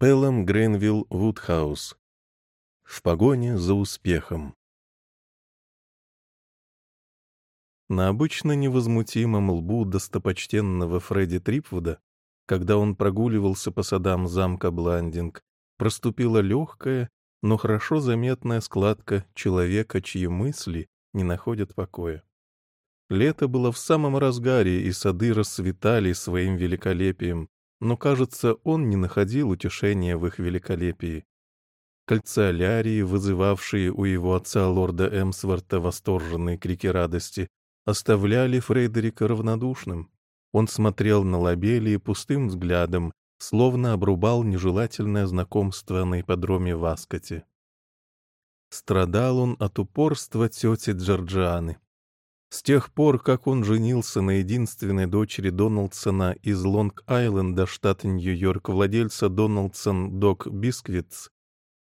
Пелом Гренвилл Вудхаус. В погоне за успехом. На обычно невозмутимом лбу достопочтенного Фредди Трипвуда, когда он прогуливался по садам замка Бландинг, проступила легкая, но хорошо заметная складка человека, чьи мысли не находят покоя. Лето было в самом разгаре, и сады расцветали своим великолепием, но, кажется, он не находил утешения в их великолепии. Кольцалярии, вызывавшие у его отца лорда Эмсворта восторженные крики радости, оставляли Фредерика равнодушным. Он смотрел на лобелии пустым взглядом, словно обрубал нежелательное знакомство на ипподроме в Аскоте. Страдал он от упорства тети Джорджианы. С тех пор, как он женился на единственной дочери Дональдсона из Лонг-Айленда, штат Нью-Йорк, владельца Дональдсон Док Бисквитс,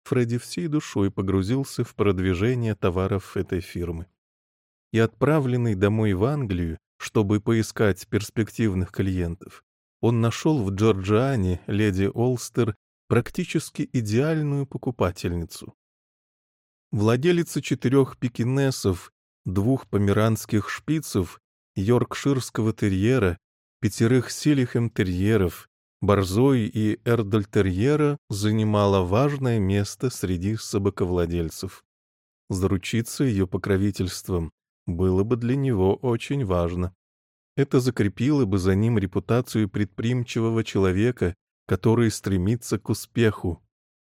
Фредди всей душой погрузился в продвижение товаров этой фирмы. И отправленный домой в Англию, чтобы поискать перспективных клиентов, он нашел в Джорджиане леди Олстер практически идеальную покупательницу. Владелица четырех пекинесов двух померанских шпицев, йоркширского терьера, пятерых силихем-терьеров, борзой и эрдальтерьера занимала важное место среди собаковладельцев. Заручиться ее покровительством было бы для него очень важно. Это закрепило бы за ним репутацию предприимчивого человека, который стремится к успеху,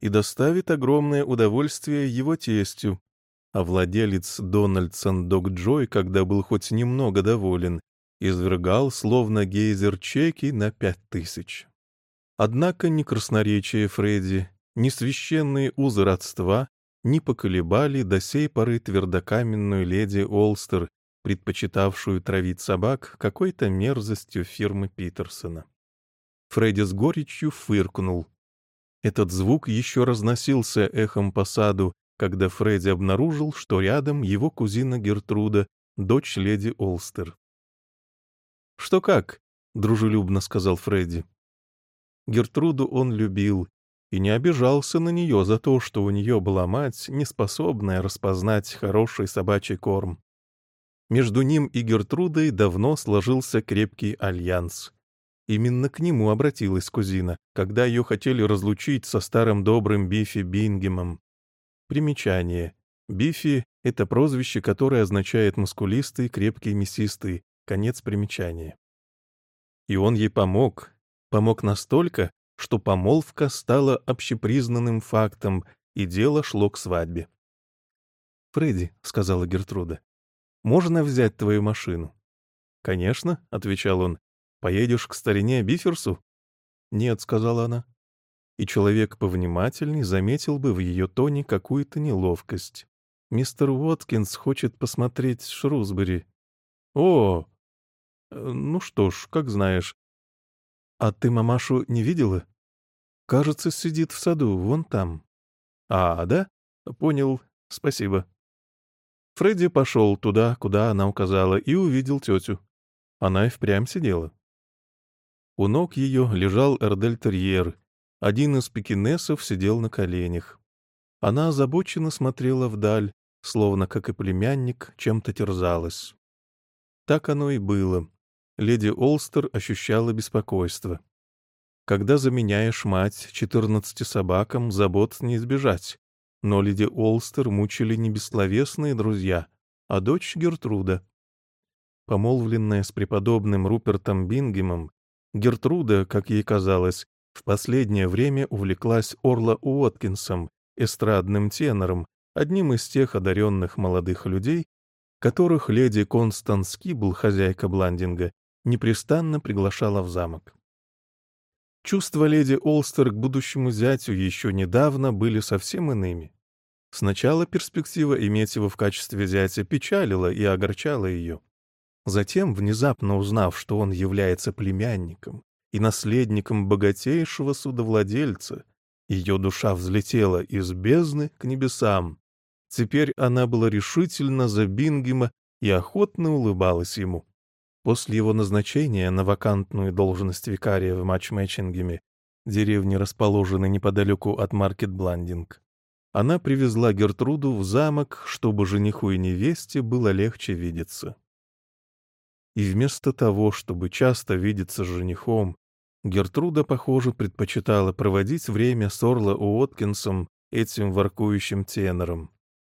и доставит огромное удовольствие его тестю, а владелец Дональдсон Дог Джой, когда был хоть немного доволен, извергал словно гейзер чеки на пять тысяч. Однако ни красноречие Фредди, ни священные узы родства не поколебали до сей поры твердокаменную леди Олстер, предпочитавшую травить собак какой-то мерзостью фирмы Питерсона. Фредди с горечью фыркнул. Этот звук еще разносился эхом по саду, когда Фредди обнаружил, что рядом его кузина Гертруда, дочь леди Олстер. «Что как?» — дружелюбно сказал Фредди. Гертруду он любил и не обижался на нее за то, что у нее была мать, неспособная распознать хороший собачий корм. Между ним и Гертрудой давно сложился крепкий альянс. Именно к нему обратилась кузина, когда ее хотели разлучить со старым добрым Бифи Бингемом. Примечание. Бифи — это прозвище, которое означает мускулистый, крепкий, мясистый. Конец примечания. И он ей помог. Помог настолько, что помолвка стала общепризнанным фактом, и дело шло к свадьбе. «Фредди», — сказала Гертруда, — «можно взять твою машину?» «Конечно», — отвечал он, — «поедешь к старине Биферсу?» «Нет», — сказала она и человек повнимательней заметил бы в ее тоне какую-то неловкость. «Мистер Уоткинс хочет посмотреть Шрусбери». «О! Э, ну что ж, как знаешь. А ты мамашу не видела? Кажется, сидит в саду, вон там». «А, да? Понял. Спасибо». Фредди пошел туда, куда она указала, и увидел тетю. Она и впрямь сидела. У ног ее лежал Эрдель-терьер, один из пекинесов сидел на коленях. Она озабоченно смотрела вдаль, словно, как и племянник, чем-то терзалась. Так оно и было. Леди Олстер ощущала беспокойство. Когда заменяешь мать четырнадцати собакам, забот не избежать. Но леди Олстер мучили не бессловесные друзья, а дочь Гертруда. Помолвленная с преподобным Рупертом Бингемом, Гертруда, как ей казалось, в последнее время увлеклась Орла Уоткинсом, эстрадным тенором, одним из тех одаренных молодых людей, которых леди Констанс Кибл, хозяйка Бландинга, непрестанно приглашала в замок. Чувства леди Олстер к будущему зятю еще недавно были совсем иными. Сначала перспектива иметь его в качестве зятя печалила и огорчала ее. Затем, внезапно узнав, что он является племянником, и наследником богатейшего судовладельца. Ее душа взлетела из бездны к небесам. Теперь она была решительно за Бингема и охотно улыбалась ему. После его назначения на вакантную должность викария в матчмэтчингеме деревни, расположенной неподалеку от Маркет-Бландинг. Она привезла Гертруду в замок, чтобы жениху и невесте было легче видеться. И вместо того, чтобы часто видеться с женихом, Гертруда, похоже, предпочитала проводить время с Орло Уоткинсом, этим воркующим тенором.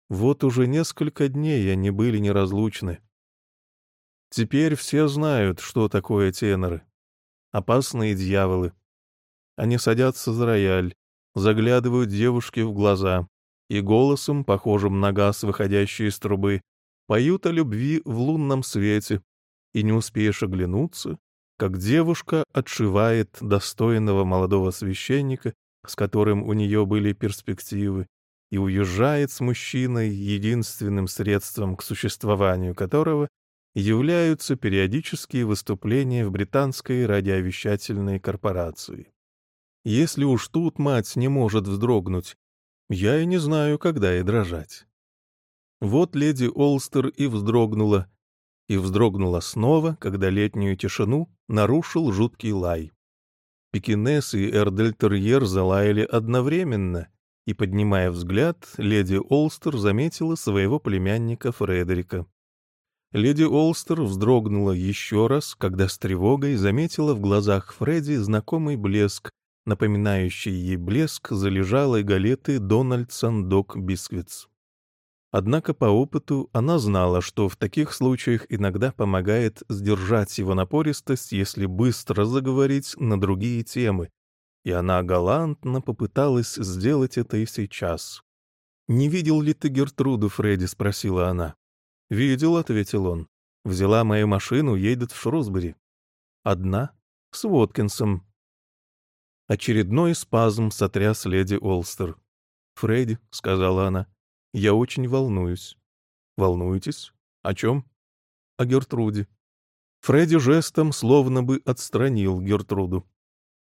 Вот уже несколько дней они были неразлучны. Теперь все знают, что такое теноры. Опасные дьяволы. Они садятся за рояль, заглядывают девушке в глаза и голосом, похожим на газ, выходящий из трубы, поют о любви в лунном свете, и не успеешь оглянуться, как девушка отшивает достойного молодого священника, с которым у нее были перспективы, и уезжает с мужчиной, единственным средством к существованию которого являются периодические выступления в британской радиовещательной корпорации. Если уж тут мать не может вздрогнуть, я и не знаю, когда ей дрожать. Вот леди Олстер и вздрогнула, и вздрогнула снова, когда летнюю тишину нарушил жуткий лай. Пекинес и Эрдельтерьер залаяли одновременно, и, поднимая взгляд, леди Олстер заметила своего племянника Фредерика. Леди Олстер вздрогнула еще раз, когда с тревогой заметила в глазах Фредди знакомый блеск, напоминающий ей блеск залежалой галеты Дональдсон Док Бисквитс. Однако по опыту она знала, что в таких случаях иногда помогает сдержать его напористость, если быстро заговорить на другие темы, и она галантно попыталась сделать это и сейчас. «Не видел ли ты Гертруду, Фредди?» — спросила она. «Видел», — ответил он. «Взяла мою машину, едет в Шрусбери». «Одна?» «С Воткинсом». Очередной спазм сотряс леди Олстер. «Фредди», — сказала она, — «я очень волнуюсь». «Волнуетесь? О чем?» «О Гертруде». Фредди жестом словно бы отстранил Гертруду.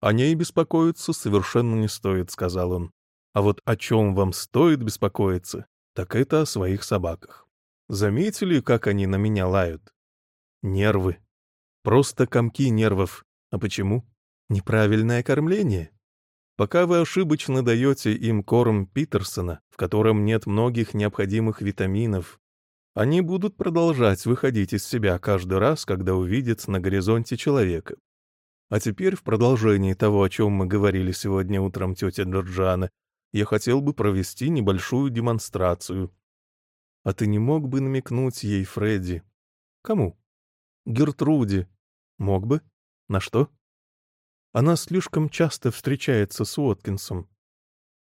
«О ней беспокоиться совершенно не стоит», — сказал он. «А вот о чем вам стоит беспокоиться, так это о своих собаках». Заметили, как они на меня лают? Нервы. Просто комки нервов. А почему? Неправильное кормление. Пока вы ошибочно даете им корм Питерсона, в котором нет многих необходимых витаминов, они будут продолжать выходить из себя каждый раз, когда увидят на горизонте человека. А теперь, в продолжении того, о чем мы говорили сегодня утром, тетя Джорджана, я хотел бы провести небольшую демонстрацию. А ты не мог бы намекнуть ей, Фредди? Кому? Гертруде. Мог бы? На что? Она слишком часто встречается с Уоткинсом.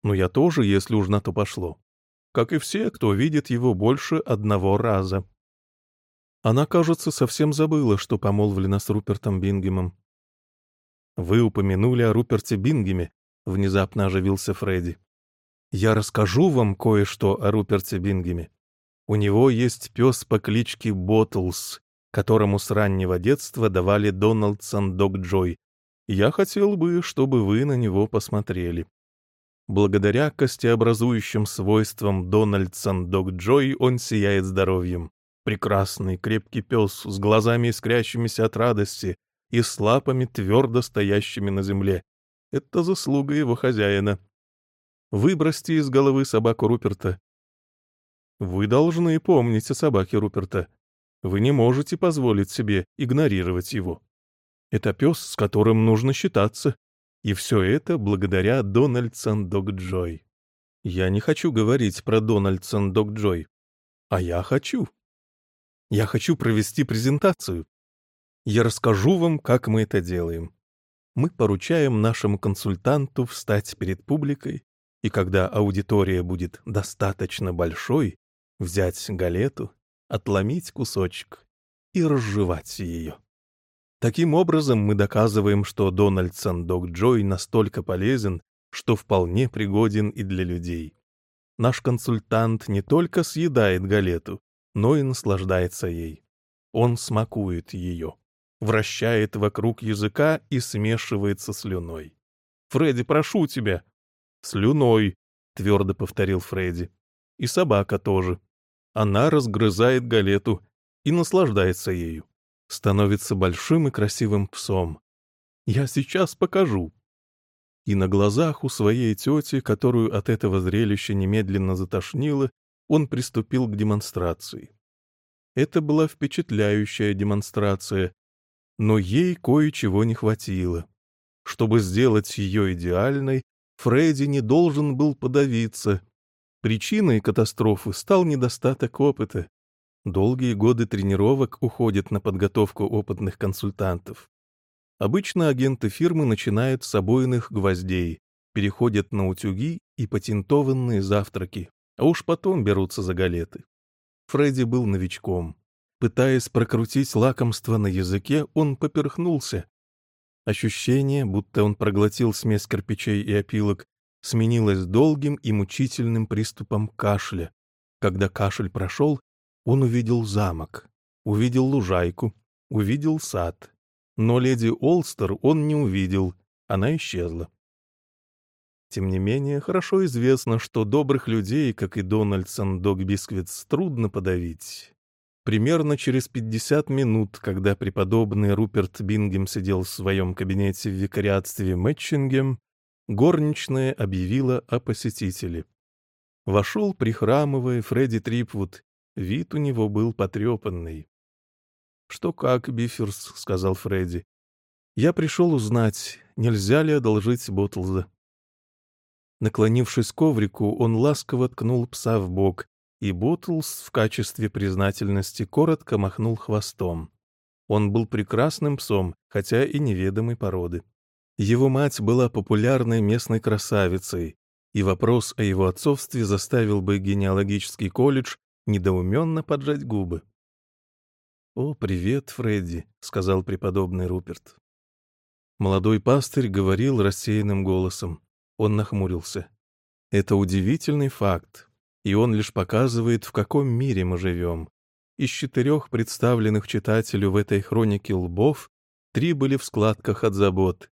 Но я тоже, если уж на то пошло. Как и все, кто видит его больше одного раза. Она, кажется, совсем забыла, что помолвлена с Рупертом Бингемом. «Вы упомянули о Руперте Бингеме», — внезапно оживился Фредди. «Я расскажу вам кое-что о Руперте Бингеме. У него есть пес по кличке Боттлс, которому с раннего детства давали Дональдсон Дог Джой. Я хотел бы, чтобы вы на него посмотрели. Благодаря костеобразующим свойствам Дональдсон Дог Джой он сияет здоровьем. Прекрасный, крепкий пес с глазами искрящимися от радости и с лапами, твердо стоящими на земле. Это заслуга его хозяина. Выбросьте из головы собаку Руперта, вы должны помнить о собаке Руперта. Вы не можете позволить себе игнорировать его. Это пес, с которым нужно считаться. И все это благодаря Дональдсон Дог Джой. Я не хочу говорить про Дональдсон Дог Джой. А я хочу. Я хочу провести презентацию. Я расскажу вам, как мы это делаем. Мы поручаем нашему консультанту встать перед публикой, и когда аудитория будет достаточно большой, взять галету, отломить кусочек и разжевать ее. Таким образом, мы доказываем, что Дональдсон Дог Джой настолько полезен, что вполне пригоден и для людей. Наш консультант не только съедает галету, но и наслаждается ей. Он смакует ее, вращает вокруг языка и смешивается слюной. «Фредди, прошу тебя!» «Слюной», — твердо повторил Фредди. «И собака тоже. Она разгрызает галету и наслаждается ею. Становится большим и красивым псом. Я сейчас покажу. и на глазах у своей тети, которую от этого зрелища немедленно затошнило, он приступил к демонстрации. Это была впечатляющая демонстрация, но ей кое-чего не хватило. Чтобы сделать ее идеальной, Фредди не должен был подавиться. Причиной катастрофы стал недостаток опыта. Долгие годы тренировок уходят на подготовку опытных консультантов. Обычно агенты фирмы начинают с обойных гвоздей, переходят на утюги и патентованные завтраки, а уж потом берутся за галеты. Фредди был новичком. Пытаясь прокрутить лакомство на языке, он поперхнулся. Ощущение, будто он проглотил смесь кирпичей и опилок, сменилось долгим и мучительным приступом кашля. Когда кашель прошел, он увидел замок, увидел лужайку, увидел сад. Но леди Олстер он не увидел, она исчезла. Тем не менее, хорошо известно, что добрых людей, как и Дональдсон Дог Бисквитс, трудно подавить. Примерно через 50 минут, когда преподобный Руперт Бингем сидел в своем кабинете в викариатстве Мэтчингем, горничная объявила о посетителе. Вошел, прихрамывая, Фредди Трипвуд. Вид у него был потрепанный. «Что как, Биферс?» — сказал Фредди. «Я пришел узнать, нельзя ли одолжить Ботлза». Наклонившись к коврику, он ласково ткнул пса в бок, и Ботлз в качестве признательности коротко махнул хвостом. Он был прекрасным псом, хотя и неведомой породы. Его мать была популярной местной красавицей, и вопрос о его отцовстве заставил бы генеалогический колледж недоуменно поджать губы. «О, привет, Фредди», — сказал преподобный Руперт. Молодой пастырь говорил рассеянным голосом. Он нахмурился. «Это удивительный факт, и он лишь показывает, в каком мире мы живем. Из четырех представленных читателю в этой хронике лбов три были в складках от забот.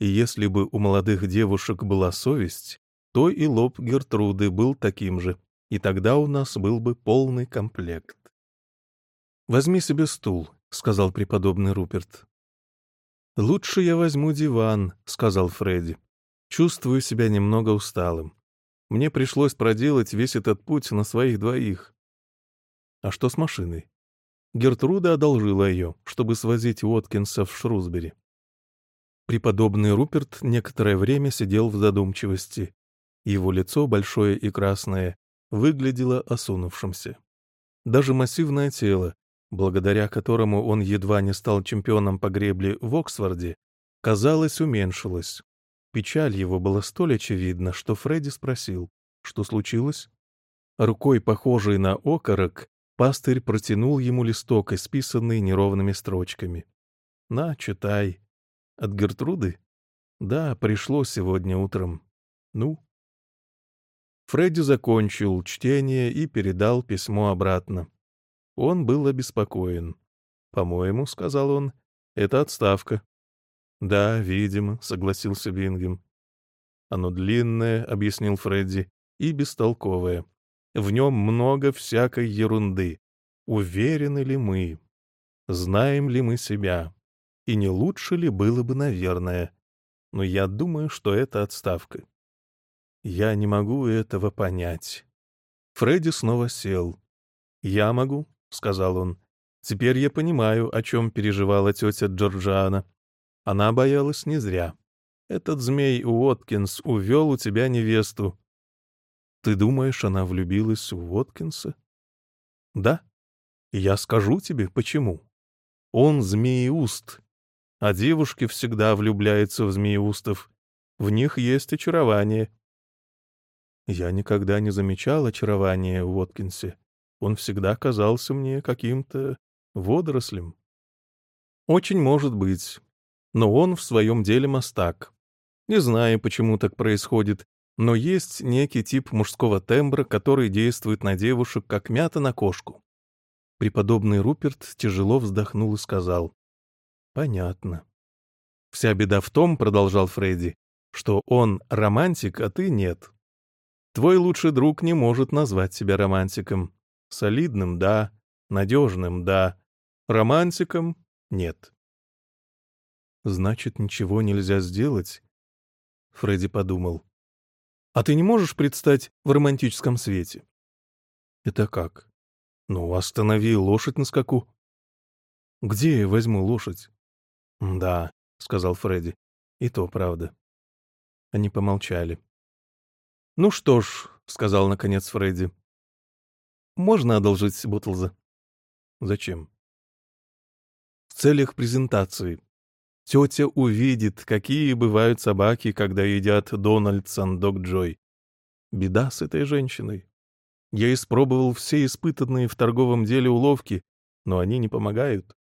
И если бы у молодых девушек была совесть, то и лоб Гертруды был таким же, и тогда у нас был бы полный комплект. «Возьми себе стул», — сказал преподобный Руперт. «Лучше я возьму диван», — сказал Фредди. «Чувствую себя немного усталым. Мне пришлось проделать весь этот путь на своих двоих». «А что с машиной?» Гертруда одолжила ее, чтобы свозить Уоткинса в Шрусбери. Преподобный Руперт некоторое время сидел в задумчивости. Его лицо, большое и красное, выглядело осунувшимся. Даже массивное тело, благодаря которому он едва не стал чемпионом по гребле в Оксфорде, казалось, уменьшилось. Печаль его была столь очевидна, что Фредди спросил, что случилось. Рукой, похожей на окорок, пастырь протянул ему листок, исписанный неровными строчками. «На, читай. От Гертруды?» «Да, пришло сегодня утром. Ну?» Фредди закончил чтение и передал письмо обратно. Он был обеспокоен. «По-моему, — сказал он, — это отставка». «Да, видимо», — согласился Бингем. «Оно длинное», — объяснил Фредди, — «и бестолковое. В нем много всякой ерунды. Уверены ли мы? Знаем ли мы себя? И не лучше ли было бы, наверное? Но я думаю, что это отставка». «Я не могу этого понять». Фредди снова сел. «Я могу», — сказал он. «Теперь я понимаю, о чем переживала тетя Джорджиана. Она боялась не зря. Этот змей Уоткинс увел у тебя невесту. Ты думаешь, она влюбилась в Уоткинса? Да. Я скажу тебе, почему. Он змееуст, а девушки всегда влюбляются в змееустов. В них есть очарование. Я никогда не замечал очарования в Уоткинсе. Он всегда казался мне каким-то водорослем. Очень может быть. Но он в своем деле мастак. Не знаю, почему так происходит, но есть некий тип мужского тембра, который действует на девушек, как мята на кошку. Преподобный Руперт тяжело вздохнул и сказал. «Понятно». «Вся беда в том, — продолжал Фредди, — что он романтик, а ты нет. Твой лучший друг не может назвать себя романтиком. Солидным — да, надежным — да, романтиком — нет. Значит, ничего нельзя сделать? Фредди подумал. «А ты не можешь предстать в романтическом свете?» «Это как?» «Ну, останови лошадь на скаку». «Где я возьму лошадь?» «Да», — сказал Фредди, — «и то правда». Они помолчали. «Ну что ж», — сказал наконец Фредди, — «можно одолжить Бутлза?» «Зачем?» «В целях презентации. Тетя увидит, какие бывают собаки, когда едят Дональдсон Дог Джой. Беда с этой женщиной. Я испробовал все испытанные в торговом деле уловки, но они не помогают.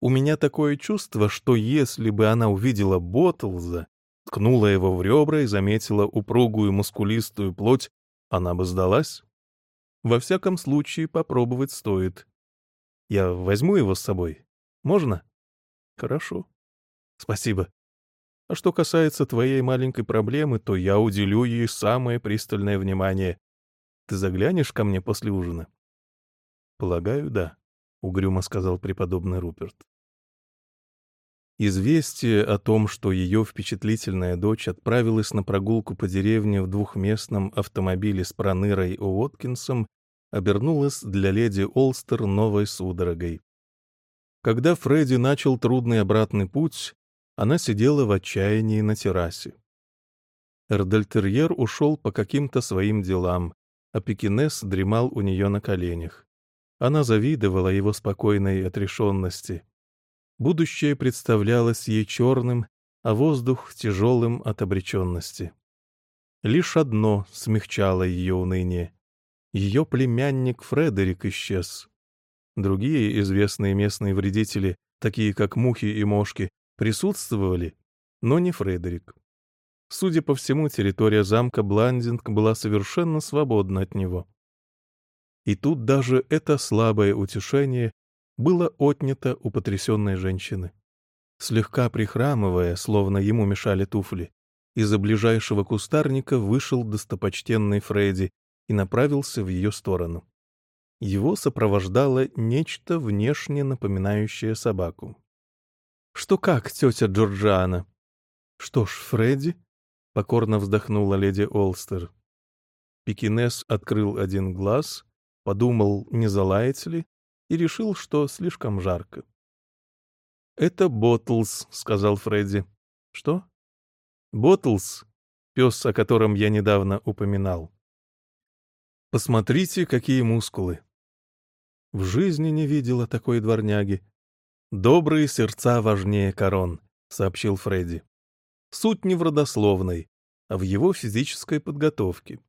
У меня такое чувство, что если бы она увидела Боттлза, ткнула его в ребра и заметила упругую мускулистую плоть, она бы сдалась. Во всяком случае, попробовать стоит. Я возьму его с собой. Можно? Хорошо. Спасибо. А что касается твоей маленькой проблемы, то я уделю ей самое пристальное внимание. Ты заглянешь ко мне после ужина? Полагаю, да, — угрюмо сказал преподобный Руперт. Известие о том, что ее впечатлительная дочь отправилась на прогулку по деревне в двухместном автомобиле с Пронырой Уоткинсом, обернулось для леди Олстер новой судорогой. Когда Фредди начал трудный обратный путь, она сидела в отчаянии на террасе. Эрдельтерьер ушел по каким-то своим делам, а Пекинес дремал у нее на коленях. Она завидовала его спокойной отрешенности. Будущее представлялось ей черным, а воздух — тяжелым от обреченности. Лишь одно смягчало ее уныние. Ее племянник Фредерик исчез. Другие известные местные вредители, такие как мухи и мошки, присутствовали, но не Фредерик. Судя по всему, территория замка Бландинг была совершенно свободна от него. И тут даже это слабое утешение было отнято у потрясенной женщины. Слегка прихрамывая, словно ему мешали туфли, из-за ближайшего кустарника вышел достопочтенный Фредди и направился в ее сторону. Его сопровождало нечто внешне напоминающее собаку. «Что как, тетя Джорджиана?» «Что ж, Фредди?» — покорно вздохнула леди Олстер. Пекинес открыл один глаз, подумал, не залаяться ли, и решил, что слишком жарко. «Это Боттлс», — сказал Фредди. «Что?» «Боттлс, пес, о котором я недавно упоминал. Посмотрите, какие мускулы. В жизни не видела такой дворняги. Добрые сердца важнее корон, сообщил Фредди. Суть не в родословной, а в его физической подготовке.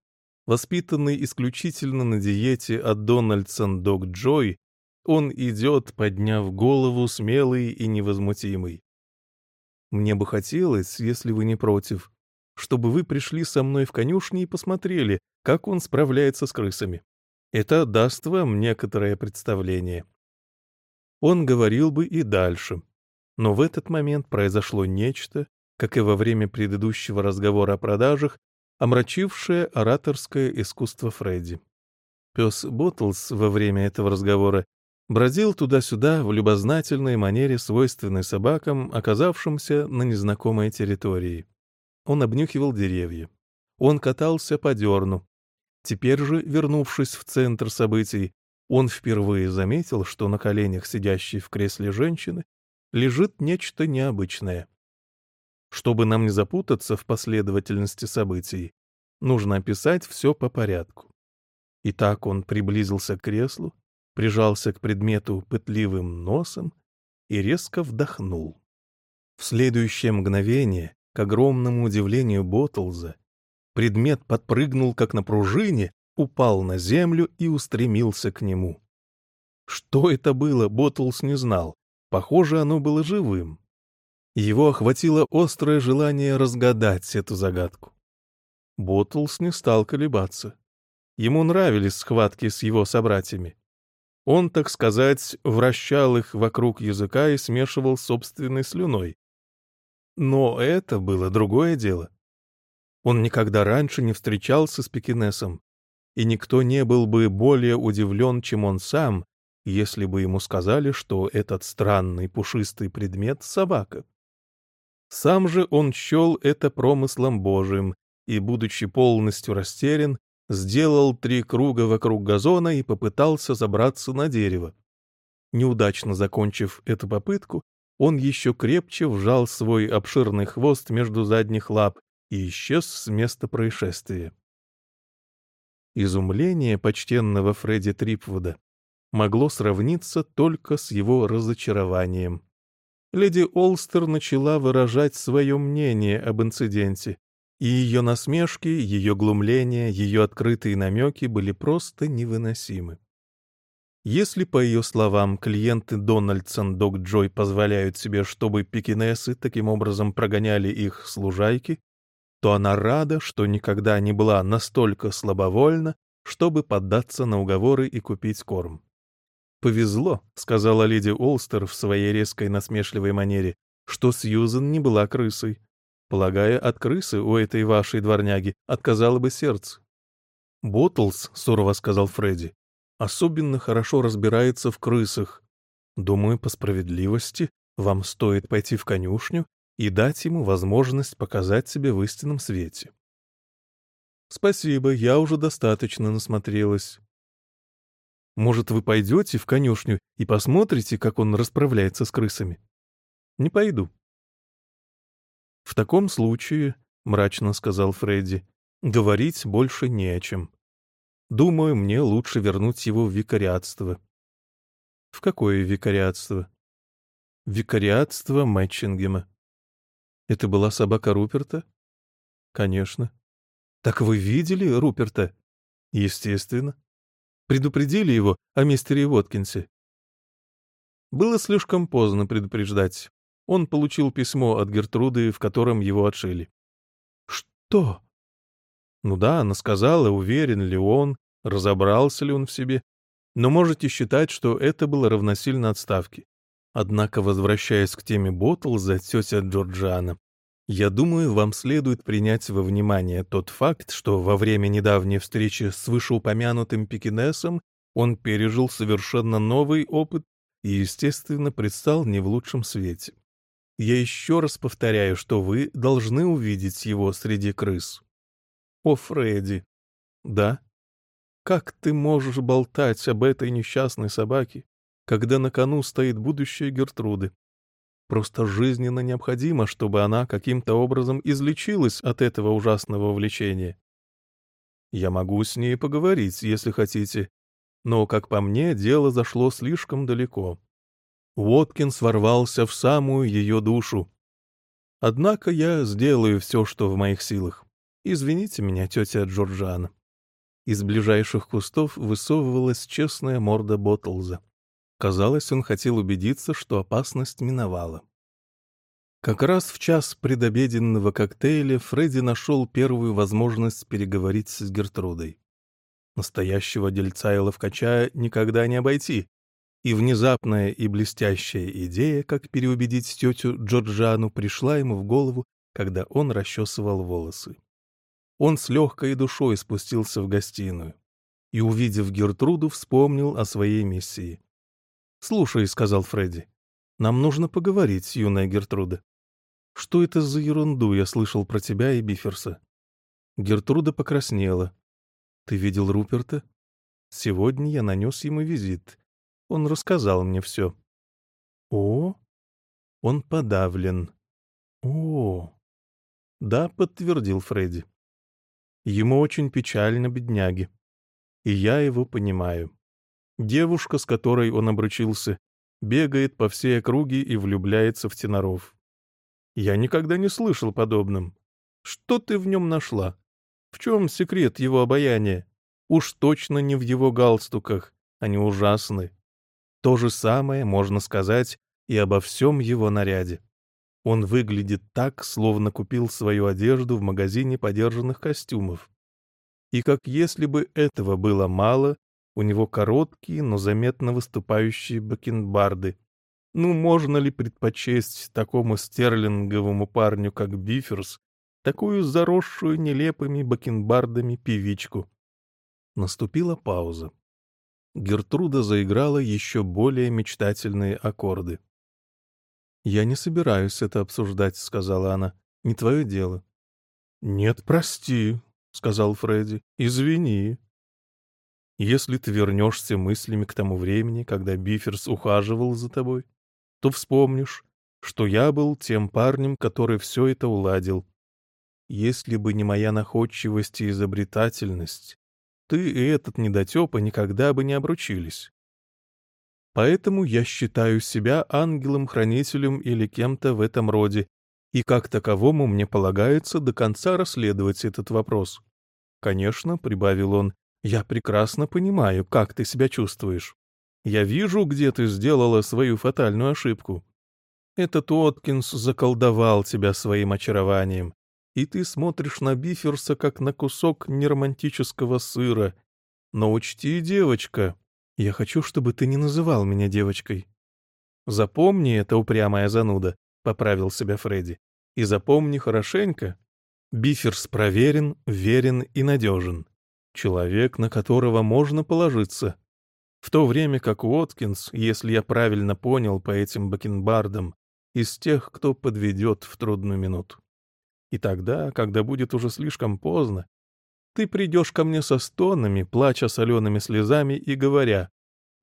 Воспитанный исключительно на диете от Дональдсон Дог Джой, он идет, подняв голову, смелый и невозмутимый. Мне бы хотелось, если вы не против, чтобы вы пришли со мной в конюшни и посмотрели, как он справляется с крысами. Это даст вам некоторое представление. Он говорил бы и дальше. Но в этот момент произошло нечто, как и во время предыдущего разговора о продажах, омрачившее ораторское искусство Фредди. Пес Боттлс во время этого разговора бродил туда-сюда в любознательной манере, свойственной собакам, оказавшимся на незнакомой территории. Он обнюхивал деревья. Он катался по дерну, Теперь же, вернувшись в центр событий, он впервые заметил, что на коленях сидящей в кресле женщины лежит нечто необычное. Чтобы нам не запутаться в последовательности событий, нужно описать все по порядку. Итак, он приблизился к креслу, прижался к предмету пытливым носом и резко вдохнул. В следующее мгновение, к огромному удивлению Боттлза, Предмет подпрыгнул, как на пружине, упал на землю и устремился к нему. Что это было, Боттлс не знал. Похоже, оно было живым. Его охватило острое желание разгадать эту загадку. Боттлс не стал колебаться. Ему нравились схватки с его собратьями. Он, так сказать, вращал их вокруг языка и смешивал собственной слюной. Но это было другое дело. Он никогда раньше не встречался с пекинесом, и никто не был бы более удивлен, чем он сам, если бы ему сказали, что этот странный пушистый предмет — собака. Сам же он счел это промыслом Божиим и, будучи полностью растерян, сделал три круга вокруг газона и попытался забраться на дерево. Неудачно закончив эту попытку, он еще крепче вжал свой обширный хвост между задних лап и исчез с места происшествия. Изумление почтенного Фредди Трипвуда могло сравниться только с его разочарованием. Леди Олстер начала выражать свое мнение об инциденте, и ее насмешки, ее глумления, ее открытые намеки были просто невыносимы. Если, по ее словам, клиенты Дональдсон Дог Джой позволяют себе, чтобы пекинесы таким образом прогоняли их служайки, то она рада, что никогда не была настолько слабовольна, чтобы поддаться на уговоры и купить корм. «Повезло», — сказала леди Олстер в своей резкой насмешливой манере, что Сьюзен не была крысой. Полагая, от крысы у этой вашей дворняги отказало бы сердце. «Боттлс», — сурово сказал Фредди, — «особенно хорошо разбирается в крысах. Думаю, по справедливости вам стоит пойти в конюшню и дать ему возможность показать себя в истинном свете». «Спасибо, я уже достаточно насмотрелась. Может, вы пойдете в конюшню и посмотрите, как он расправляется с крысами? Не пойду. В таком случае, — мрачно сказал Фредди, — говорить больше не о чем. Думаю, мне лучше вернуть его в викариатство. В какое викариатство? Викариатство Мэтчингема. Это была собака Руперта? Конечно. Так вы видели Руперта? Естественно предупредили его о мистере Воткинсе. Было слишком поздно предупреждать. Он получил письмо от Гертруды, в котором его отшили. «Что?» Ну да, она сказала, уверен ли он, разобрался ли он в себе. Но можете считать, что это было равносильно отставке. Однако, возвращаясь к теме Боттлза, тетя Джорджиана, я думаю, вам следует принять во внимание тот факт, что во время недавней встречи с вышеупомянутым пекинесом он пережил совершенно новый опыт и, естественно, предстал не в лучшем свете. Я еще раз повторяю, что вы должны увидеть его среди крыс. О, Фредди. Да? Как ты можешь болтать об этой несчастной собаке, когда на кону стоит будущее Гертруды? Просто жизненно необходимо, чтобы она каким-то образом излечилась от этого ужасного увлечения. Я могу с ней поговорить, если хотите, но, как по мне, дело зашло слишком далеко. Уоткинс ворвался в самую ее душу. Однако я сделаю все, что в моих силах. Извините меня, тетя Джорджана. Из ближайших кустов высовывалась честная морда Боттлза. Казалось, он хотел убедиться, что опасность миновала. Как раз в час предобеденного коктейля Фредди нашел первую возможность переговорить с Гертрудой. Настоящего дельца и ловкача никогда не обойти, и внезапная и блестящая идея, как переубедить тетю Джорджану, пришла ему в голову, когда он расчесывал волосы. Он с легкой душой спустился в гостиную и, увидев Гертруду, вспомнил о своей миссии. «Слушай», — сказал Фредди, — «нам нужно поговорить, юная Гертруда». «Что это за ерунду я слышал про тебя и Биферса?» Гертруда покраснела. «Ты видел Руперта?» «Сегодня я нанес ему визит. Он рассказал мне все». «О?» «Он подавлен». «О?» «Да», — подтвердил Фредди. «Ему очень печально, бедняги. И я его понимаю. Девушка, с которой он обручился, бегает по всей округе и влюбляется в теноров. Я никогда не слышал подобным. Что ты в нем нашла? В чем секрет его обаяния? Уж точно не в его галстуках, они ужасны. То же самое можно сказать и обо всем его наряде. Он выглядит так, словно купил свою одежду в магазине подержанных костюмов. И как если бы этого было мало, у него короткие, но заметно выступающие бакенбарды. Ну, можно ли предпочесть такому стерлинговому парню, как Биферс, такую заросшую нелепыми бакенбардами певичку? Наступила пауза. Гертруда заиграла еще более мечтательные аккорды. «Я не собираюсь это обсуждать», — сказала она. «Не твое дело». «Нет, прости», — сказал Фредди. «Извини». «Если ты вернешься мыслями к тому времени, когда Биферс ухаживал за тобой, то вспомнишь, что я был тем парнем, который все это уладил. Если бы не моя находчивость и изобретательность, ты и этот недотепа никогда бы не обручились. Поэтому я считаю себя ангелом-хранителем или кем-то в этом роде, и как таковому мне полагается до конца расследовать этот вопрос. Конечно, — прибавил он, — я прекрасно понимаю, как ты себя чувствуешь. Я вижу, где ты сделала свою фатальную ошибку. Этот Откинс заколдовал тебя своим очарованием, и ты смотришь на Биферса, как на кусок неромантического сыра. Но учти, девочка, я хочу, чтобы ты не называл меня девочкой. Запомни это, упрямая зануда, — поправил себя Фредди. И запомни хорошенько. Биферс проверен, верен и надежен. Человек, на которого можно положиться. В то время как Уоткинс, если я правильно понял по этим бакенбардам, из тех, кто подведет в трудную минуту. И тогда, когда будет уже слишком поздно, ты придешь ко мне со стонами, плача солеными слезами и говоря,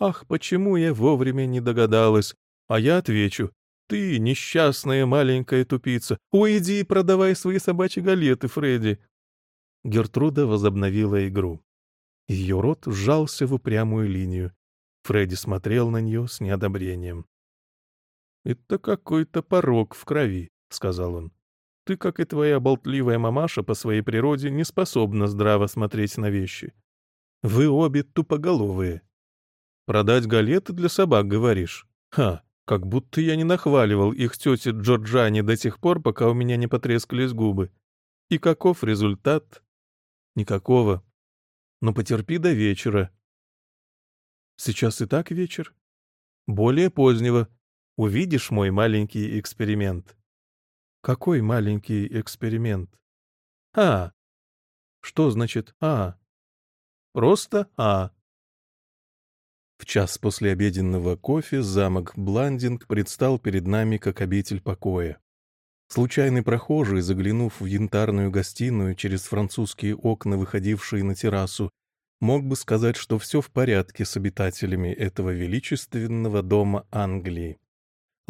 «Ах, почему я вовремя не догадалась?» А я отвечу, «Ты, несчастная маленькая тупица, уйди и продавай свои собачьи галеты, Фредди!» Гертруда возобновила игру. Ее рот сжался в упрямую линию. Фредди смотрел на нее с неодобрением. «Это какой-то порог в крови», — сказал он. Ты, как и твоя болтливая мамаша, по своей природе не способна здраво смотреть на вещи. Вы обе тупоголовые. Продать галеты для собак, говоришь? Ха, как будто я не нахваливал их тете Джорджане до тех пор, пока у меня не потрескались губы. И каков результат? Никакого. Но потерпи до вечера. Сейчас и так вечер. Более позднего. Увидишь мой маленький эксперимент. Какой маленький эксперимент? А. Что значит А? Просто А. В час после обеденного кофе замок Бландинг предстал перед нами как обитель покоя. Случайный прохожий, заглянув в янтарную гостиную через французские окна, выходившие на террасу, мог бы сказать, что все в порядке с обитателями этого величественного дома Англии.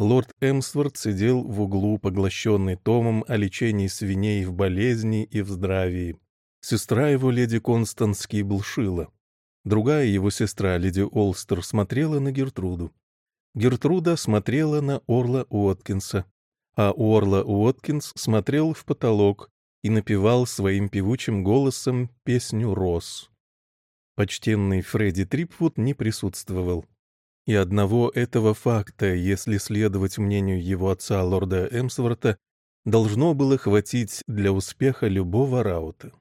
Лорд Эмсворт сидел в углу, поглощенный томом о лечении свиней в болезни и в здравии. Сестра его, леди Констанс Киблшила. Другая его сестра, леди Олстер, смотрела на Гертруду. Гертруда смотрела на Орла Уоткинса, а Орла Уоткинс смотрел в потолок и напевал своим певучим голосом песню «Рос». Почтенный Фредди Трипвуд не присутствовал. И одного этого факта, если следовать мнению его отца, лорда Эмсворта, должно было хватить для успеха любого раута.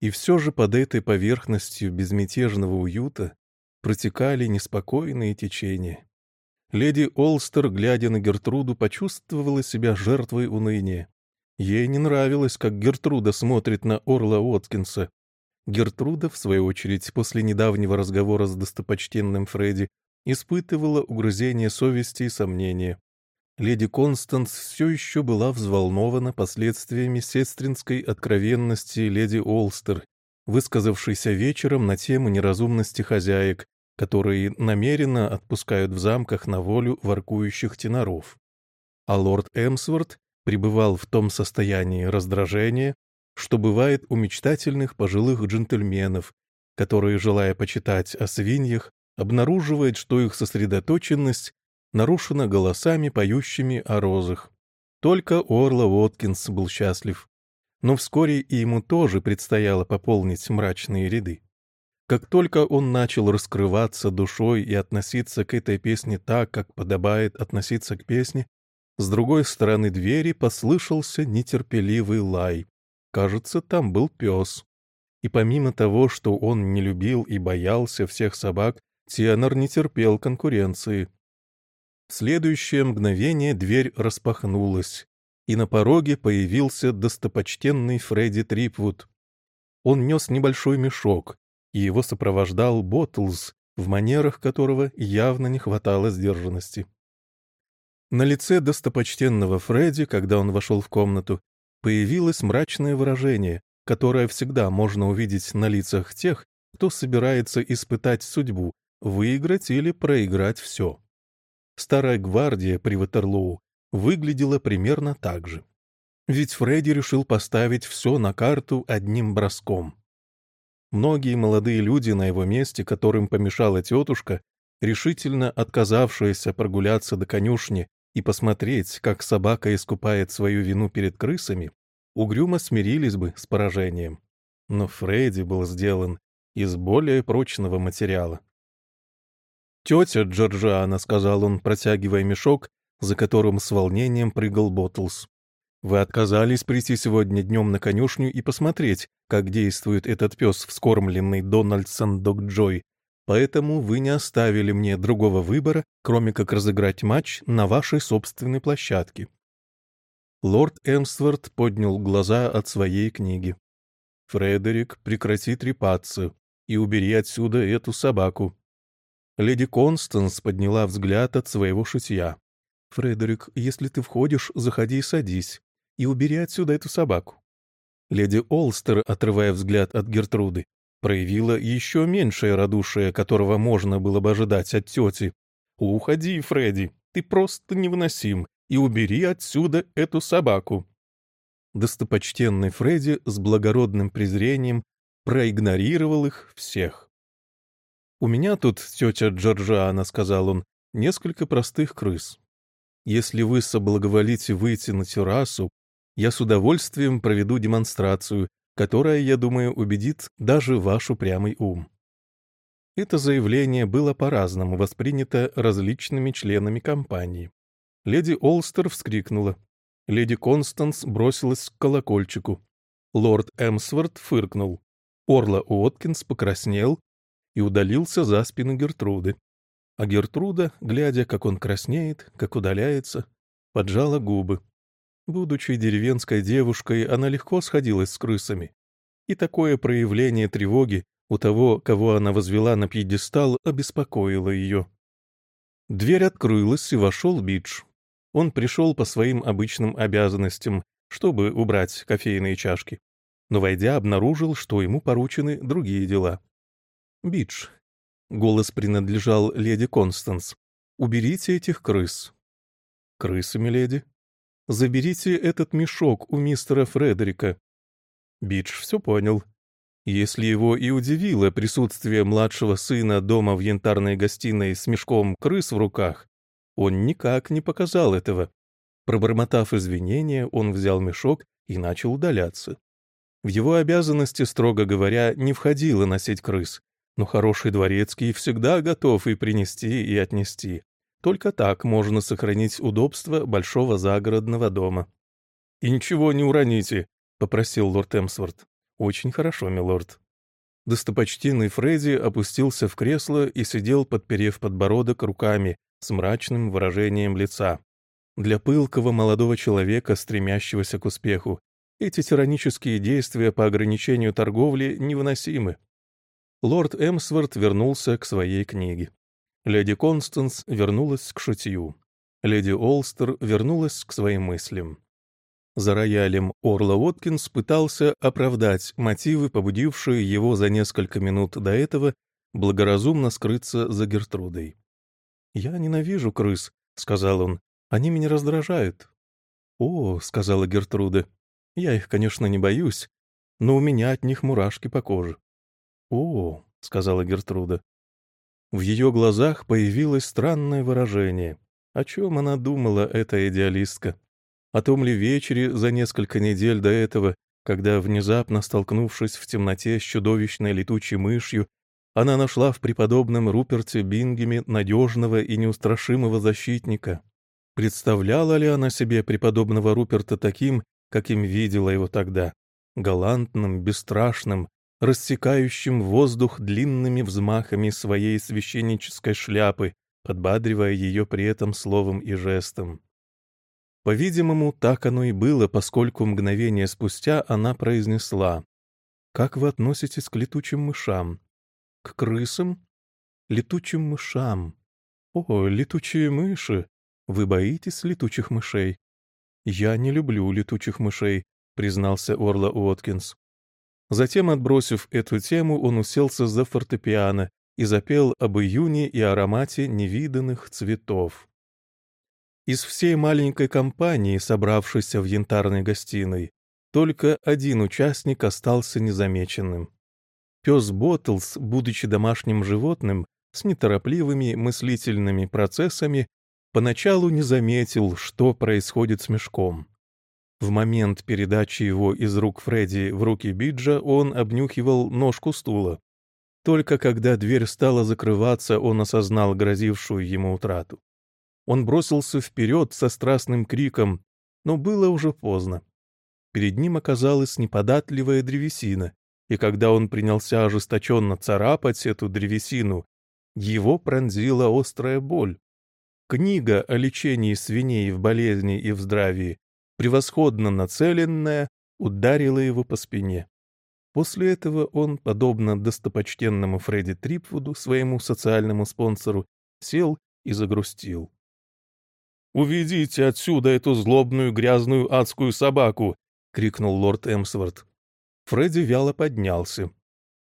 И все же под этой поверхностью безмятежного уюта протекали неспокойные течения. Леди Олстер, глядя на Гертруду, почувствовала себя жертвой уныния. Ей не нравилось, как Гертруда смотрит на Орла Уоткинса. Гертруда, в свою очередь, после недавнего разговора с достопочтенным Фредди, испытывала угрызение совести и сомнения. Леди Констанс все еще была взволнована последствиями сестринской откровенности леди Олстер, высказавшейся вечером на тему неразумности хозяек, которые намеренно отпускают в замках на волю воркующих теноров. А лорд Эмсворт пребывал в том состоянии раздражения, что бывает у мечтательных пожилых джентльменов, которые, желая почитать о свиньях, обнаруживает, что их сосредоточенность нарушена голосами, поющими о розах. Только Орла Уоткинс был счастлив. Но вскоре и ему тоже предстояло пополнить мрачные ряды. Как только он начал раскрываться душой и относиться к этой песне так, как подобает относиться к песне, с другой стороны двери послышался нетерпеливый лай. Кажется, там был пес. И помимо того, что он не любил и боялся всех собак, Тенор не терпел конкуренции. В следующее мгновение дверь распахнулась, и на пороге появился достопочтенный Фредди Трипвуд. Он нес небольшой мешок, и его сопровождал Боттлз, в манерах которого явно не хватало сдержанности. На лице достопочтенного Фредди, когда он вошел в комнату, появилось мрачное выражение, которое всегда можно увидеть на лицах тех, кто собирается испытать судьбу, выиграть или проиграть все. Старая гвардия при Ватерлоу выглядела примерно так же. Ведь Фредди решил поставить все на карту одним броском. Многие молодые люди на его месте, которым помешала тетушка, решительно отказавшаяся прогуляться до конюшни и посмотреть, как собака искупает свою вину перед крысами, угрюмо смирились бы с поражением. Но Фредди был сделан из более прочного материала. «Тетя Джорджиана», — сказал он, протягивая мешок, за которым с волнением прыгал Боттлс. «Вы отказались прийти сегодня днем на конюшню и посмотреть, как действует этот пес, вскормленный Дональдсон Догджой, поэтому вы не оставили мне другого выбора, кроме как разыграть матч на вашей собственной площадке». Лорд Эмсворт поднял глаза от своей книги. «Фредерик, прекрати трепаться и убери отсюда эту собаку», Леди Констанс подняла взгляд от своего шитья. «Фредерик, если ты входишь, заходи и садись, и убери отсюда эту собаку». Леди Олстер, отрывая взгляд от Гертруды, проявила еще меньшее радушие, которого можно было бы ожидать от тети. «Уходи, Фредди, ты просто невыносим, и убери отсюда эту собаку». Достопочтенный Фредди с благородным презрением проигнорировал их всех. «У меня тут, тетя Джорджиана», — сказал он, — «несколько простых крыс. Если вы соблаговолите выйти на террасу, я с удовольствием проведу демонстрацию, которая, я думаю, убедит даже ваш упрямый ум». Это заявление было по-разному воспринято различными членами компании. Леди Олстер вскрикнула. Леди Констанс бросилась к колокольчику. Лорд Эмсворт фыркнул. Орла Уоткинс покраснел и удалился за спину Гертруды. А Гертруда, глядя, как он краснеет, как удаляется, поджала губы. Будучи деревенской девушкой, она легко сходилась с крысами. И такое проявление тревоги у того, кого она возвела на пьедестал, обеспокоило ее. Дверь открылась, и вошел Бидж. Он пришел по своим обычным обязанностям, чтобы убрать кофейные чашки. Но, войдя, обнаружил, что ему поручены другие дела. Бидж. Голос принадлежал леди Констанс. Уберите этих крыс. Крысы, миледи. Заберите этот мешок у мистера Фредерика. Бидж все понял. Если его и удивило присутствие младшего сына дома в янтарной гостиной с мешком крыс в руках, он никак не показал этого. Пробормотав извинения, он взял мешок и начал удаляться. В его обязанности, строго говоря, не входило носить крыс, но хороший дворецкий всегда готов и принести, и отнести. Только так можно сохранить удобство большого загородного дома. «И ничего не уроните», — попросил лорд Эмсворт. «Очень хорошо, милорд». Достопочтенный Фредди опустился в кресло и сидел, подперев подбородок руками, с мрачным выражением лица. Для пылкого молодого человека, стремящегося к успеху, эти тиранические действия по ограничению торговли невыносимы лорд Эмсворт вернулся к своей книге. Леди Констанс вернулась к шутью. Леди Олстер вернулась к своим мыслям. За роялем Орла Уоткинс пытался оправдать мотивы, побудившие его за несколько минут до этого благоразумно скрыться за Гертрудой. «Я ненавижу крыс», — сказал он. «Они меня раздражают». «О», — сказала Гертруда, — «я их, конечно, не боюсь, но у меня от них мурашки по коже». «О», — сказала Гертруда. В ее глазах появилось странное выражение. О чем она думала, эта идеалистка? О том ли вечере за несколько недель до этого, когда, внезапно столкнувшись в темноте с чудовищной летучей мышью, она нашла в преподобном Руперте Бингеме надежного и неустрашимого защитника. Представляла ли она себе преподобного Руперта таким, каким видела его тогда? Галантным, бесстрашным, рассекающим воздух длинными взмахами своей священнической шляпы, подбадривая ее при этом словом и жестом. По-видимому, так оно и было, поскольку мгновение спустя она произнесла. «Как вы относитесь к летучим мышам?» «К крысам?» «Летучим мышам». «О, летучие мыши! Вы боитесь летучих мышей?» «Я не люблю летучих мышей», — признался Орла Уоткинс. Затем, отбросив эту тему, он уселся за фортепиано и запел об июне и аромате невиданных цветов. Из всей маленькой компании, собравшейся в янтарной гостиной, только один участник остался незамеченным. Пес Боттлс, будучи домашним животным, с неторопливыми мыслительными процессами, поначалу не заметил, что происходит с мешком. В момент передачи его из рук Фредди в руки Биджа он обнюхивал ножку стула. Только когда дверь стала закрываться, он осознал грозившую ему утрату. Он бросился вперед со страстным криком, но было уже поздно. Перед ним оказалась неподатливая древесина, и когда он принялся ожесточенно царапать эту древесину, его пронзила острая боль. Книга о лечении свиней в болезни и в здравии, превосходно нацеленная, ударила его по спине. После этого он, подобно достопочтенному Фредди Трипвуду, своему социальному спонсору, сел и загрустил. «Уведите отсюда эту злобную грязную адскую собаку!» — крикнул лорд Эмсворт. Фредди вяло поднялся.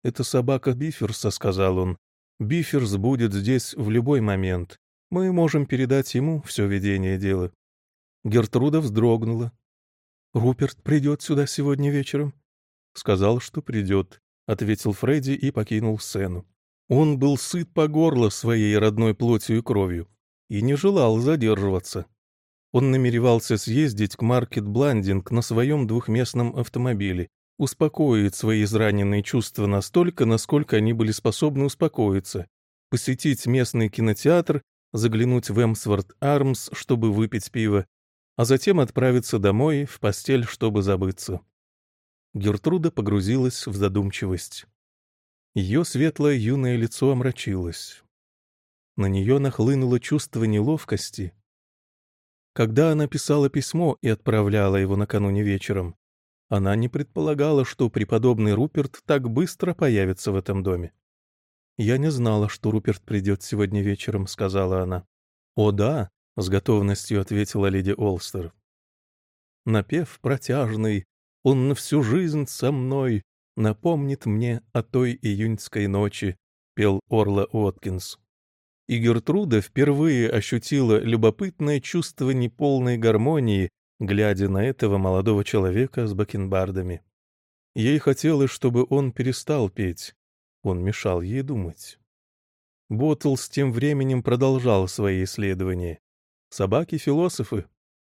«Это собака Биферса», — сказал он. «Биферс будет здесь в любой момент. Мы можем передать ему все ведение дела». Гертруда вздрогнула. «Руперт придет сюда сегодня вечером?» «Сказал, что придет», — ответил Фредди и покинул сцену. Он был сыт по горло своей родной плотью и кровью и не желал задерживаться. Он намеревался съездить к Маркет Бландинг на своем двухместном автомобиле, успокоить свои израненные чувства настолько, насколько они были способны успокоиться, посетить местный кинотеатр, заглянуть в Эмсворт Армс, чтобы выпить пиво, а затем отправиться домой, в постель, чтобы забыться. Гертруда погрузилась в задумчивость. Ее светлое юное лицо омрачилось. На нее нахлынуло чувство неловкости, когда она писала письмо и отправляла его накануне вечером, она не предполагала, что преподобный Руперт так быстро появится в этом доме. «Я не знала, что Руперт придет сегодня вечером», — сказала она. «О да», — с готовностью ответила леди Олстер. Напев протяжный, он на всю жизнь со мной напомнит мне о той июньской ночи, пел Орла Уоткинс и Гертруда впервые ощутила любопытное чувство неполной гармонии, глядя на этого молодого человека с бакенбардами. Ей хотелось, чтобы он перестал петь. Он мешал ей думать. Боттлс тем временем продолжал свои исследования. Собаки-философы.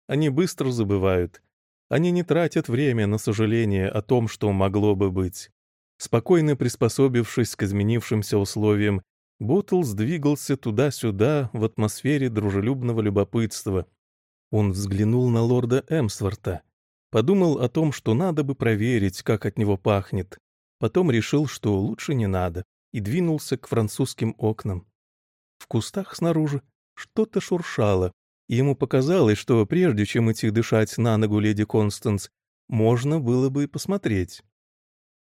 Они быстро забывают. Они не тратят время на сожаление о том, что могло бы быть. Спокойно приспособившись к изменившимся условиям Боттлс двигался туда-сюда в атмосфере дружелюбного любопытства. Он взглянул на лорда Эмсворта, подумал о том, что надо бы проверить, как от него пахнет, потом решил, что лучше не надо, и двинулся к французским окнам. В кустах снаружи что-то шуршало, и ему показалось, что прежде чем идти дышать на ногу леди Констанс, можно было бы посмотреть.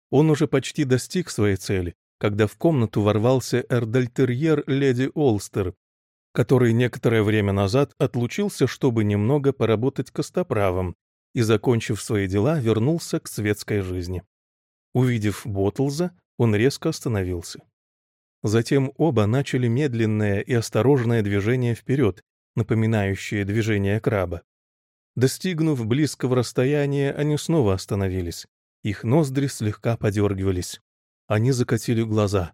Он уже почти достиг своей цели, когда в комнату ворвался эрдальтерьер леди Олстер, который некоторое время назад отлучился, чтобы немного поработать костоправом, и, закончив свои дела, вернулся к светской жизни. Увидев Боттлза, он резко остановился. Затем оба начали медленное и осторожное движение вперед, напоминающее движение краба. Достигнув близкого расстояния, они снова остановились. Их ноздри слегка подергивались. Они закатили глаза.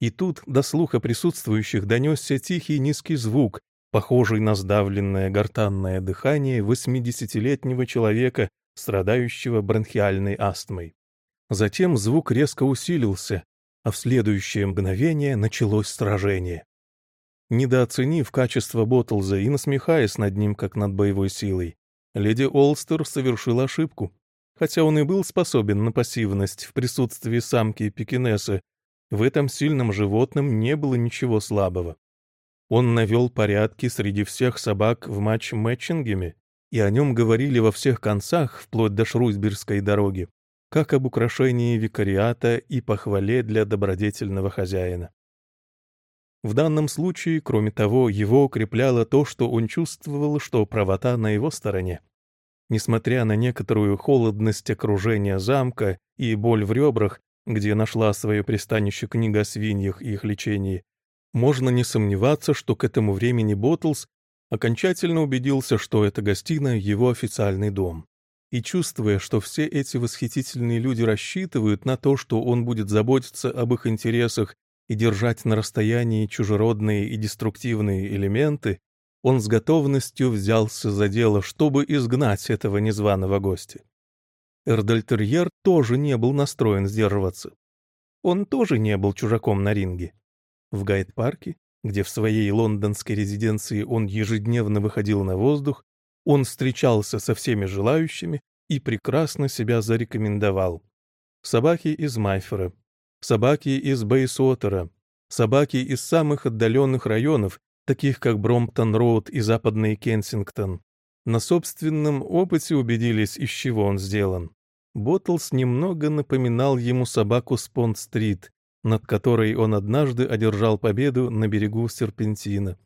И тут до слуха присутствующих донесся тихий низкий звук, похожий на сдавленное гортанное дыхание восьмидесятилетнего человека, страдающего бронхиальной астмой. Затем звук резко усилился, а в следующее мгновение началось сражение. Недооценив качество Боттлза и насмехаясь над ним, как над боевой силой, леди Олстер совершила ошибку. Хотя он и был способен на пассивность в присутствии самки пекинеса, в этом сильном животном не было ничего слабого. Он навел порядки среди всех собак в матч-мэтчингеме, и о нем говорили во всех концах, вплоть до Шрусбергской дороги, как об украшении викариата и похвале для добродетельного хозяина. В данном случае, кроме того, его укрепляло то, что он чувствовал, что правота на его стороне. Несмотря на некоторую холодность окружения замка и боль в ребрах, где нашла свое пристанище книга о свиньях и их лечении, можно не сомневаться, что к этому времени Боттлс окончательно убедился, что эта гостиная — его официальный дом. И чувствуя, что все эти восхитительные люди рассчитывают на то, что он будет заботиться об их интересах и держать на расстоянии чужеродные и деструктивные элементы, он с готовностью взялся за дело, чтобы изгнать этого незваного гостя. Эрдельтерьер тоже не был настроен сдерживаться. Он тоже не был чужаком на ринге. В гайд-парке, где в своей лондонской резиденции он ежедневно выходил на воздух, он встречался со всеми желающими и прекрасно себя зарекомендовал. Собаки из Майфера, собаки из Бейсуотера, собаки из самых отдаленных районов, таких как Бромптон-Роуд и Западный Кенсингтон, на собственном опыте убедились, из чего он сделан. Боттлс немного напоминал ему собаку с Бонд-стрит, над которой он однажды одержал победу на берегу Серпентина,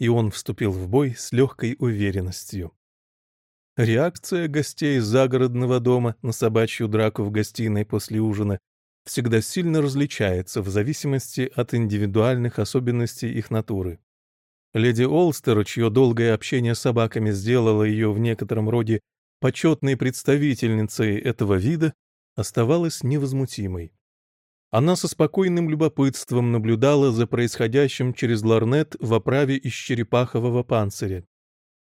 и он вступил в бой с легкой уверенностью. Реакция гостей загородного дома на собачью драку в гостиной после ужина всегда сильно различается в зависимости от индивидуальных особенностей их натуры. Леди Олстер, чье долгое общение с собаками сделало ее в некотором роде почетной представительницей этого вида, оставалась невозмутимой. Она со спокойным любопытством наблюдала за происходящим через ларнет в оправе из черепахового панциря.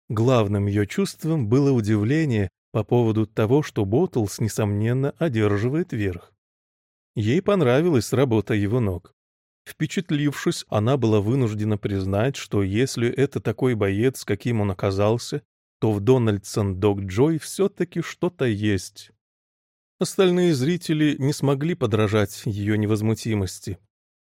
Главным ее чувством было удивление по поводу того, что Боттлс, несомненно, одерживает верх. Ей понравилась работа его ног. Впечатлившись, она была вынуждена признать, что если это такой боец, каким он оказался, то в Дональдсон Дог Джой все-таки что-то есть. Остальные зрители не смогли подражать ее невозмутимости.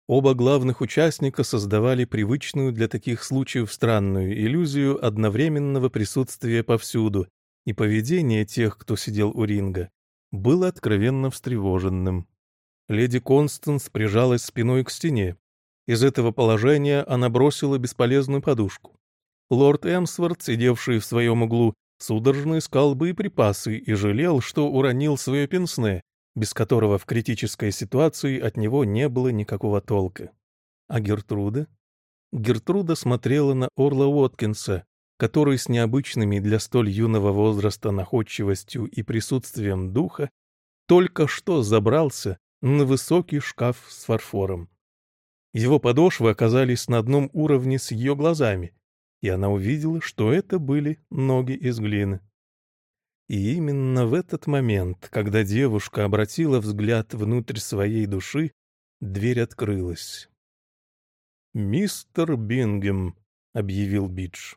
Оба главных участника создавали привычную для таких случаев странную иллюзию одновременного присутствия повсюду, и поведение тех, кто сидел у ринга, было откровенно встревоженным. Леди Констанс прижалась спиной к стене. Из этого положения она бросила бесполезную подушку. Лорд Эмсворт, сидевший в своем углу, судорожно искал боеприпасы и жалел, что уронил свое пенсне, без которого в критической ситуации от него не было никакого толка. А Гертруда? Гертруда смотрела на Орла Уоткинса, который с необычными для столь юного возраста находчивостью и присутствием духа только что забрался на высокий шкаф с фарфором. Его подошвы оказались на одном уровне с ее глазами, и она увидела, что это были ноги из глины. И именно в этот момент, когда девушка обратила взгляд внутрь своей души, дверь открылась. «Мистер Бингем», — объявил Бидж.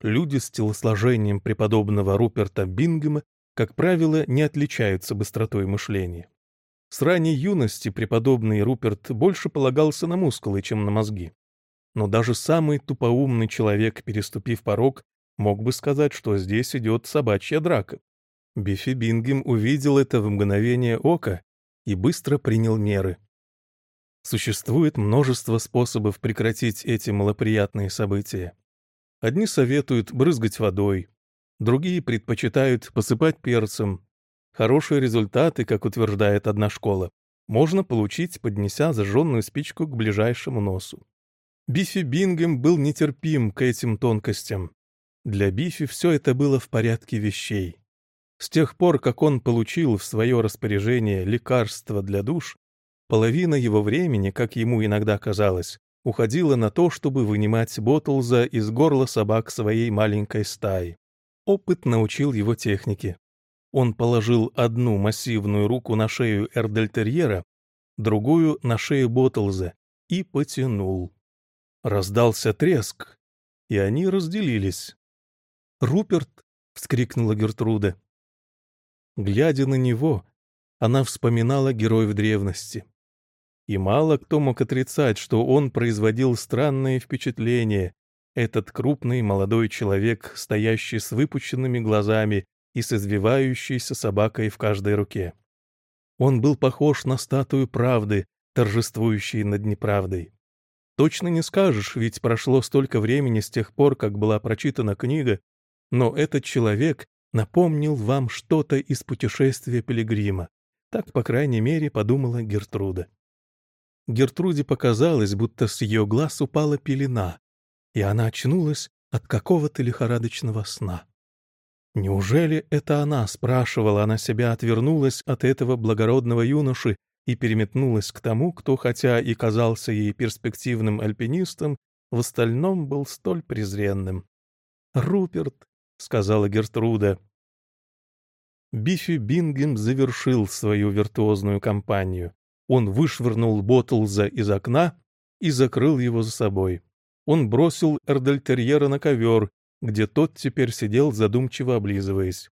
Люди с телосложением преподобного Руперта Бингема, как правило, не отличаются быстротой мышления. С ранней юности преподобный Руперт больше полагался на мускулы, чем на мозги. Но даже самый тупоумный человек, переступив порог, мог бы сказать, что здесь идет собачья драка. Биффи Бингем увидел это в мгновение ока и быстро принял меры. Существует множество способов прекратить эти малоприятные события. Одни советуют брызгать водой, другие предпочитают посыпать перцем. Хорошие результаты, как утверждает одна школа, можно получить, поднеся зажженную спичку к ближайшему носу. Биффи Бингем был нетерпим к этим тонкостям. Для Биффи все это было в порядке вещей. С тех пор, как он получил в свое распоряжение лекарства для душ, половина его времени, как ему иногда казалось, уходила на то, чтобы вынимать Боттлза из горла собак своей маленькой стаи. Опыт научил его технике. Он положил одну массивную руку на шею Эрдельтерьера, другую — на шею Боттлза и потянул. Раздался треск, и они разделились. «Руперт!» — вскрикнула Гертруда. Глядя на него, она вспоминала героев древности. И мало кто мог отрицать, что он производил странное впечатление, этот крупный молодой человек, стоящий с выпученными глазами и с извивающейся собакой в каждой руке. Он был похож на статую правды, торжествующей над неправдой. Точно не скажешь, ведь прошло столько времени с тех пор, как была прочитана книга, но этот человек напомнил вам что-то из путешествия Пилигрима. Так, по крайней мере, подумала Гертруда. Гертруде показалось, будто с ее глаз упала пелена, и она очнулась от какого-то лихорадочного сна. Неужели это она, спрашивала она себя, отвернулась от этого благородного юноши и переметнулась к тому, кто, хотя и казался ей перспективным альпинистом, в остальном был столь презренным. «Руперт», — сказала Гертруда. Бифи Бингем завершил свою виртуозную кампанию. Он вышвырнул Боттлза из окна и закрыл его за собой. Он бросил Эрдельтерьера на ковер, где тот теперь сидел, задумчиво облизываясь.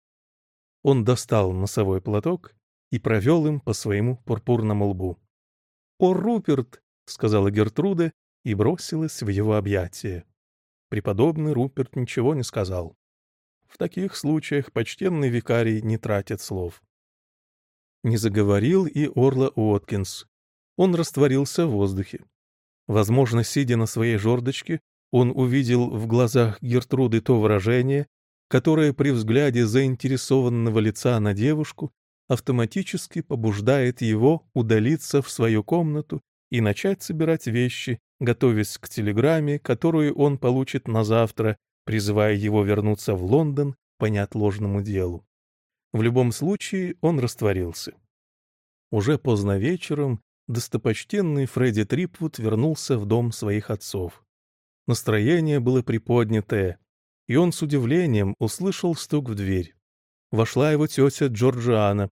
Он достал носовой платок и провел им по своему пурпурному лбу. «О, Руперт!» — сказала Гертруда и бросилась в его объятия. Преподобный Руперт ничего не сказал. В таких случаях почтенный викарий не тратит слов. Не заговорил и Орла Уоткинс. Он растворился в воздухе. Возможно, сидя на своей жердочке, он увидел в глазах Гертруды то выражение, которое при взгляде заинтересованного лица на девушку автоматически побуждает его удалиться в свою комнату и начать собирать вещи, готовясь к телеграмме, которую он получит на завтра, призывая его вернуться в Лондон по неотложному делу. В любом случае он растворился. Уже поздно вечером достопочтенный Фредди Трипвуд вернулся в дом своих отцов. Настроение было приподнятое, и он с удивлением услышал стук в дверь. Вошла его тетя Джорджиана,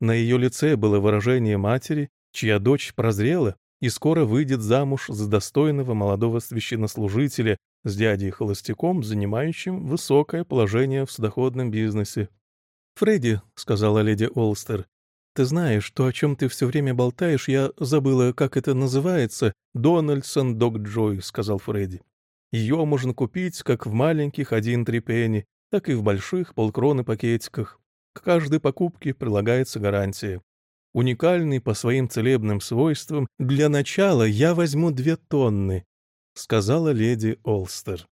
на ее лице было выражение матери, чья дочь прозрела и скоро выйдет замуж за достойного молодого священнослужителя с дядей-холостяком, занимающим высокое положение в судоходном бизнесе. «Фредди», — сказала леди Олстер, — «ты знаешь, то, о чем ты все время болтаешь, я забыла, как это называется, Дональдсон Дог Джой», — сказал Фредди. «Ее можно купить как в маленьких один-три пенни, так и в больших полкроны пакетиках. К каждой покупке прилагается гарантия. Уникальный по своим целебным свойствам, для начала я возьму две тонны, сказала леди Олстер.